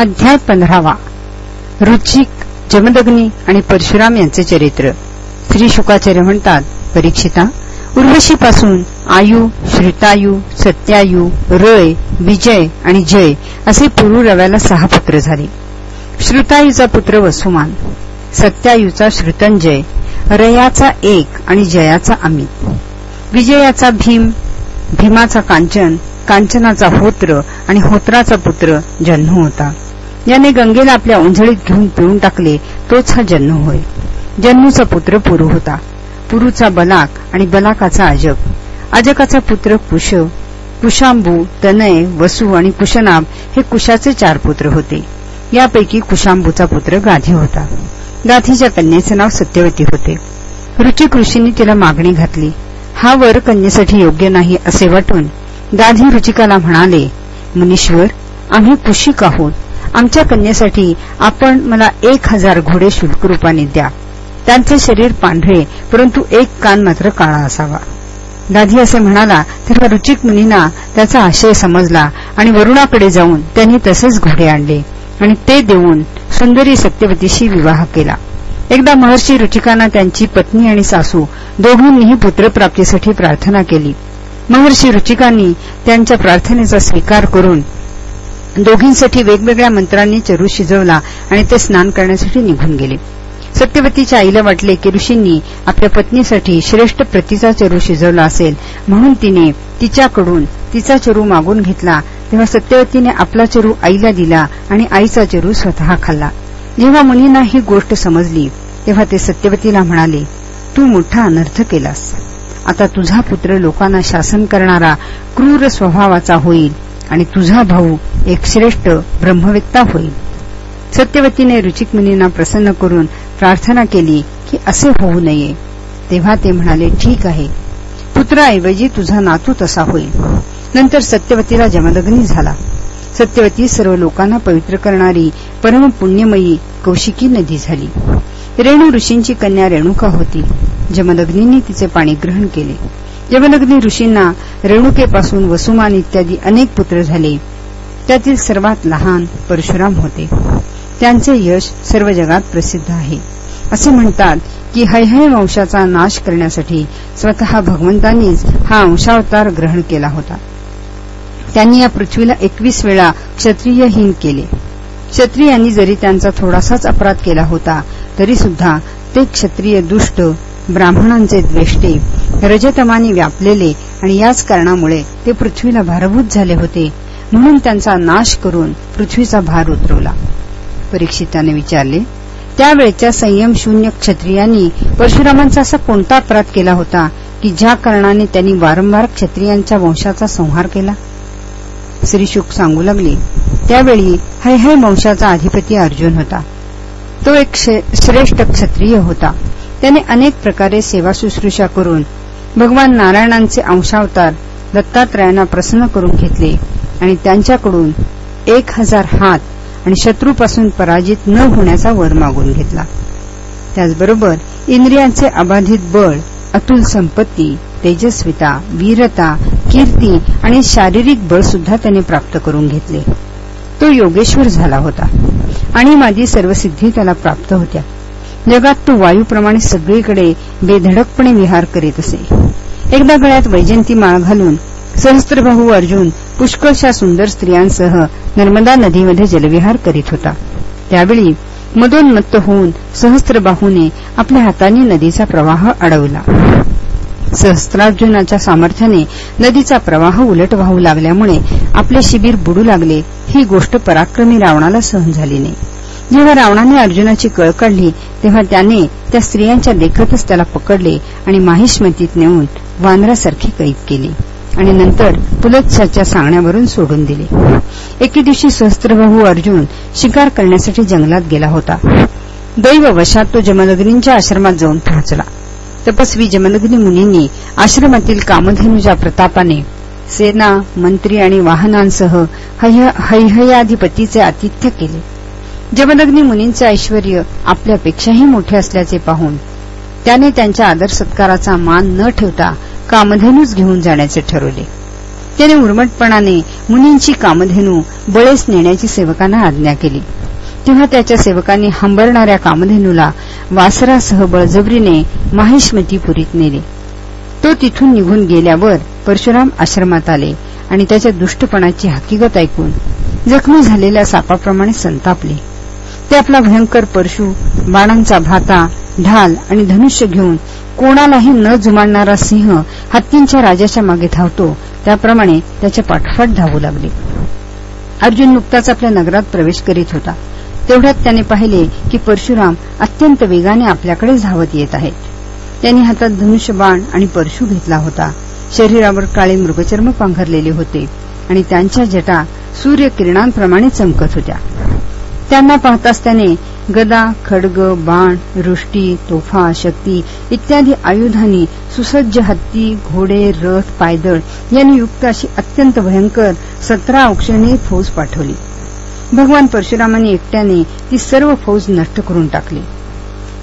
अध्याय पंधरावा. रुचिक जमदग्नी आणि परशुराम यांचे चरित्र. श्री शुकाचार्य म्हणतात परीक्षिता उर्वशीपासून आयु श्रितायू सत्यायू रय विजय आणि जय असे पुरुरव्याला सहा पुत्र झाले. श्रुतायूचा पुत्र वसुमान सत्यायूचा श्रुतंजय रयाचा एक आणि जयाचा अमित विजयाचा भीम भीमाचा कांचन कांचनाचा होत्र आणि होत्राचा पुत्र जन्म होता. याने गंगेला आपल्या उंजळीत घेऊन पिळून टाकले तोच हा जन्नू होय. जन्नूचा पुत्र पुरु होता. पुरूचा बलाक आणि बलाकाचा अजब अजकाचा पुत्र कुश कुशांबू तनय वसू आणि कुशनाब हे कुशाचे चार पुत्र होते. यापैकी कुशांबूचा पुत्र गाधी होता. गाधीच्या कन्येचे नाव सत्यवती होते. रुचिक ऋषींनी तिला मागणी घातली. हा वर कन्येसाठी योग्य नाही असे वाटून गाधी रुचिकाला म्हणाले मुनीश्वर आम्ही कुशिक आहोत आमच्या कन्येसाठी आपण मला एक हजार घोडे शुल्क रूपाने द्या. त्यांचे शरीर पांढरे परंतु एक कान मात्र काळा असावा. दादी असे म्हणाला तेव्हा रुचिक मुनींना त्याचा आशय समजला आणि वरुणाकडे जाऊन त्यांनी तसेच घोडे आणले आणि ते देऊन सुंदरी सत्यवतीशी विवाह केला. एकदा महर्षी रुचिकांना त्यांची पत्नी आणि सासू दोघांनीही पुत्रप्राप्तीसाठी प्रार्थना केली. महर्षी रुचिकांनी त्यांच्या प्रार्थनेचा स्वीकार करून दोघींसाठी वेगवेगळ्या मंत्रांनी चरू शिजवला आणि ते स्नान करण्यासाठी निघून गेले. सत्यवतीच्या आईला वाटले की ऋषींनी आपल्या पत्नीसाठी श्रेष्ठ प्रतीचा चरू शिजवला असेल. म्हणून तिने तिच्याकडून तिचा चरू मागून घेतला. तेव्हा सत्यवतीने आपला चरू आईला दिला आणि आईचा चरू स्वतः खाल्ला. जेव्हा मुनींना ही गोष्ट समजली तेव्हा ते सत्यवतीला म्हणाले तू मोठा अनर्थ केलास. आता तुझा पुत्र लोकांना शासन करणारा क्रूर स्वभावाचा होईल. आणि तुझा भाऊ एक श्रेष्ठ ब्रह्मवेत्ता होईल. सत्यवतीने रुचिक मुनींना प्रसन्न करून प्रार्थना केली की असे होऊ नये. तेव्हा ते म्हणाले ठीक आहे. पुत्राऐवजी तुझा नातू तसा होईल. नंतर सत्यवतीला जमदग्नी झाला. सत्यवती सर्व लोकांना पवित्र करणारी परम पुण्यमयी कौशिकी नदी झाली. रेणू ऋषींची कन्या रेणुका होती. जमदग्नींनी तिचे पाणी ग्रहण केले. जमदग्नी ऋषींना रेणुकेपासून वसुमान इत्यादी अनेक पुत्र झाले. त्यातील सर्वात लहान परशुराम होते. त्यांचे यश सर्व जगात प्रसिद्ध आहे. असे म्हणतात की हैहय वंशाचा नाश करण्यासाठी स्वतः भगवंतांनीच हा अंशावतार ग्रहण केला होता. त्यांनी या पृथ्वीला एकवीस वेळा क्षत्रियहीन केले. क्षत्रियांनी जरी त्यांचा थोडासाच अपराध केला होता तरी सुद्धा ते क्षत्रिय दुष्ट ब्राह्मणांचे द्वेष्टे रजतमानी व्यापलेले आणि याच कारणामुळे ते पृथ्वीला भारभूत झाले होते. म्हणून त्यांचा नाश करून पृथ्वीचा भार उतरवला. परीक्षिताने विचारले त्यावेळच्या संयम शून्य क्षत्रियांनी परशुरामांचा असा कोणता अपराध केला होता की ज्या कारणाने त्यांनी वारंवार क्षत्रियांच्या वंशाचा संहार केला? श्री शुक सांगू लागले त्यावेळी हैहय वंशाचा अधिपती अर्जुन होता. तो एक श्रेष्ठ क्षत्रिय होता. त्याने अनेक प्रकारे सेवा शुश्रूषा करून भगवान नारायणांचे अंशावतार दत्तात्रयांना प्रसन्न करून घेतले आणि त्यांच्याकडून एक हजार हात आणि शत्रूपासून पराजित न होण्याचा वर मागून घेतला. त्याचबरोबर इंद्रियांचे अबाधित बळ अतुल संपत्ती तेजस्विता वीरता कीर्ती आणि शारीरिक बळ सुद्धा त्याने प्राप्त करून घेतले. तो योगेश्वर झाला होता आणि माझी सर्वसिद्धी त्याला प्राप्त होत्या. जगात तो वायूप्रमाणे सगळीकडे बेधडकपणे विहार करीत असे. एकदा गळ्यात वैजयंती माळ घालून सहस्त्रबाहू अर्जुन पुष्कळशा सुंदर स्त्रियांसह नर्मदा नदीमध्ये जलविहार करीत होता. त्यावेळी मदोन्मत्त होऊन सहस्त्रबाहूने आपल्या हाताने नदीचा प्रवाह अडवला. सहस्त्रार्जुनाच्या सामर्थ्याने नदीचा प्रवाह उलट वाहू लागल्यामुळे आपले शिबीर बुडू लागले ही गोष्ट पराक्रमी रावणाला सहन झाली नाही. जेव्हा रावणाने अर्जुनाची कळ काढली तेव्हा त्याने त्या स्त्रियांच्या देखतच त्याला पकडले आणि माहिष्मतीत नेऊन वानरासारखी कैद केली आणि नंतर पुलत्सच्या सांगण्यावरून सोडून दिले. एके दिवशी सहस्त्रबाहू अर्जुन शिकार करण्यासाठी जंगलात गेला होता. दैववशात तो जमदग्नींच्या आश्रमात जाऊन पोहोचला. तपस्वी जमदग्नी मुनींनी आश्रमातील कामधेनुच्या प्रतापाने सेना मंत्री आणि वाहनांसह हैहयाधिपतीचे आतिथ्य केले. जमदग्नी मुनींचे ऐश्वर आपल्यापेक्षाही मोठे असल्याचे पाहून त्याने त्यांच्या आदर सत्काराचा मान न ठेवता कामधेनूच घेऊन जाण्याचे ठरवले. त्याने उर्मटपणाने मुनींची कामधेनू बळेस नेण्याची सेवकांना आज्ञा केली. तेव्हा त्याच्या सेवकांनी हंबरणाऱ्या कामधेनूला वासरासह बळजबरीने माहिष्मतीपुरीत नेले. तो तिथून निघून गेल्यावर परशुराम आश्रमात आले आणि त्याच्या दुष्टपणाची हकीकत ऐकून जखमी झालेल्या सापाप्रमाणे संतापले. ते आपला भयंकर परशु बाणांचा भाता ढाल आणि धनुष्य घेऊन कोणालाही न जुमाडणारा सिंह हत्तींच्या राजाच्या मागे धावतो. त्याप्रमाणे त्याच्या पाठोपाठ धावू लागले. अर्जुन नुकताच आपल्या नगरात प्रवेश करीत होता. तेवढ्यात त्याने पाहिले की परशुराम अत्यंत वेगाने आपल्याकडे धावत येत आहेत त्यांनी हातात धनुष्य बाण आणि परशु घेतला होता. शरीरावर काळे मृगचर्म पांघरलेले होते आणि त्यांच्या जटा सूर्यकिरणांप्रमाणे चमकत होत्या. त्यांना पाहताच त्याने गदा खडग बाण रुष्टी तोफा शक्ती इत्यादी आयुधांनी सुसज्ज हत्ती घोडे रथ पायदळ यांनी युक्त अशी अत्यंत भयंकर सतरा औक्षणी फौज पाठवली. भगवान परशुरामांनी एकट्याने ती सर्व फौज नष्ट करून टाकली.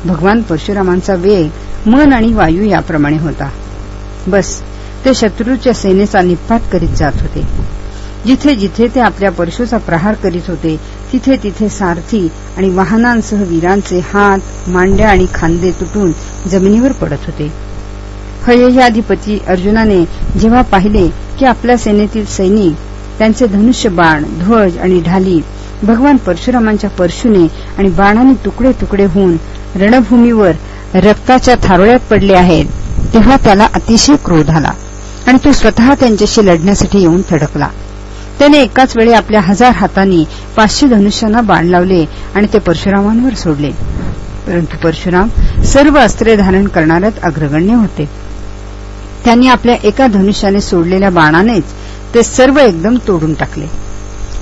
भगवान परशुरामांचा वेग मन आणि वायू याप्रमाणे होता. बस ते शत्रूच्या सेनेचा निपात करीत जात होते. जिथे जिथे ते आपल्या परशुचा प्रहार करीत होते तिथे तिथे सारथी आणि वाहनांसह वीरांचे हात मांड्या आणि खांदे तुटून जमिनीवर पडत होते. हययाधिपती अर्जुनाने जेव्हा पाहिले की आपल्या सेनेतील सैनिक त्यांचे धनुष्य बाण ध्वज आणि ढाली भगवान परशुरामांच्या परशुने आणि बाणाने तुकडे तुकडे होऊन रणभूमीवर रक्ताच्या थारोळ्यात पडले आहेत तेव्हा त्याला अतिशय क्रोध आला आणि तो स्वतः त्यांच्याशी लढण्यासाठी येऊन थडकला. त्याने एकाच वेळी आपल्या हजार हातांनी पाचशे धनुष्यांना बाण लावले आणि ते परशुरामांवर सोडले. परंतु परशुराम सर्व अस्त्रे धारण करणाऱ्यात अग्रगण्य होते. त्यांनी आपल्या एका धनुष्याने सोडलेल्या बाणानेच ते सर्व एकदम तोडून टाकले.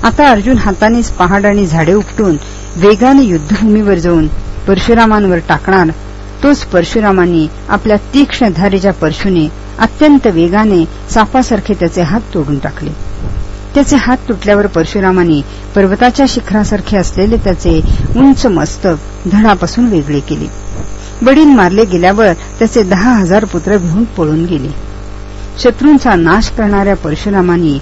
आता अर्जुन हातानेच पहाड आणि झाडे उपटून वेगाने युद्धभूमीवर जाऊन परशुरामांवर टाकणार तोच परशुरामांनी आपल्या तीक्ष्ण धारेच्या परशुने अत्यंत वेगाने सापासारखे त्याचे हात तोडून टाकले. त्याचे हात तुटल्यावर परशुरामांनी पर्वताच्या शिखरासारखे असलेले त्याचे उंच मस्तक धडापासून वेगळे केले. वडील मारले गेल्यावर त्याचे दहा हजार पुत्र घेऊन पळून गेले. शत्रूंचा नाश करणाऱ्या परशुरामांनी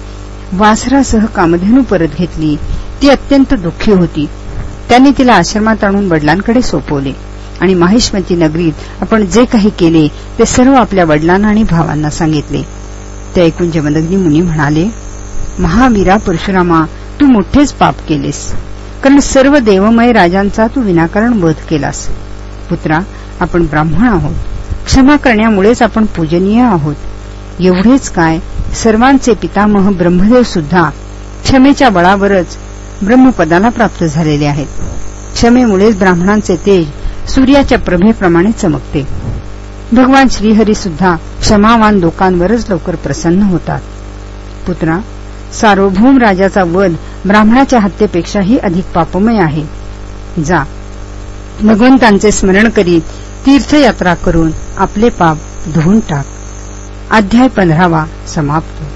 वासरासह कामधेनू परत घेतली. ती अत्यंत दुःखी होती. त्यांनी तिला आश्रमात आणून वडिलांकडे सोपवले. आणि माहिष्मती नगरीत आपण जे काही केले ते सर्व आपल्या वडिलांना आणि भावांना सांगितले. ते ऐकून जमदग्नी मुनी म्हणाले महावीरा परशुरामा तू मोठेच पाप केलेस. कारण सर्व देवमय राजांचा तू विनाकारण वध केलास. पुत्रा आपण ब्राह्मण आहोत. क्षमा करण्यामुळेच आपण पूजनीय आहोत. एवढेच काय सर्वांचे पितामह ब्रह्मदेव सुद्धा क्षमेच्या बळावरच ब्रह्मपदाला प्राप्त झालेले आहेत. क्षमेमुळेच ब्राह्मणांचे तेज सूर्याच्या प्रभेप्रमाणे चमकते. भगवान श्रीहरी सुद्धा क्षमावान लोकांवरच लवकर प्रसन्न होतात. पुत्रा सार्वभौम राजाचा वध ब्राह्मणाच्या हत्येपेक्षाही अधिक पापमय आहे. जा. भगवंतांचे स्मरण करीत तीर्थयात्रा करून आपले पाप धुवून टाक. अध्याय पंधरावा समाप्त.